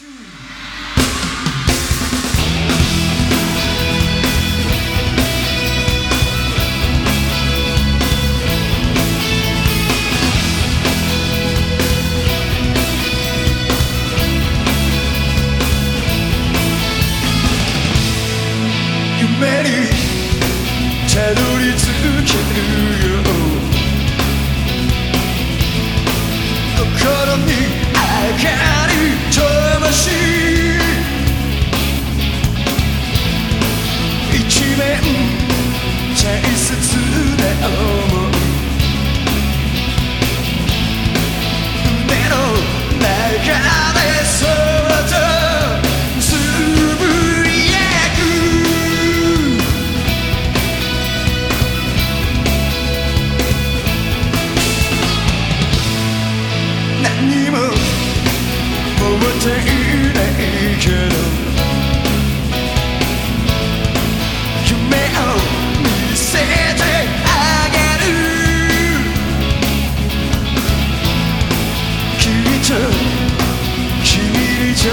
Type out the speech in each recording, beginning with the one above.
夢にたどり着けるよ夢を見せてあげる。きっと君にじゃ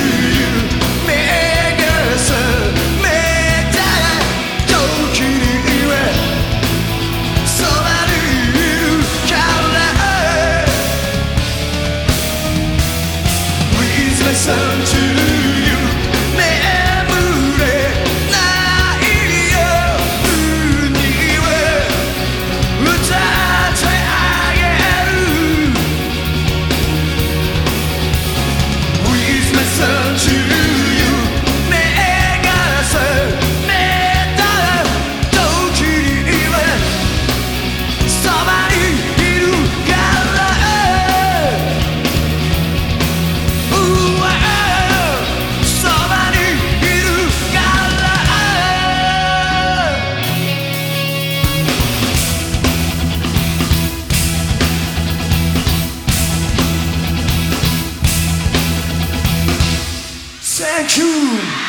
listen to tune.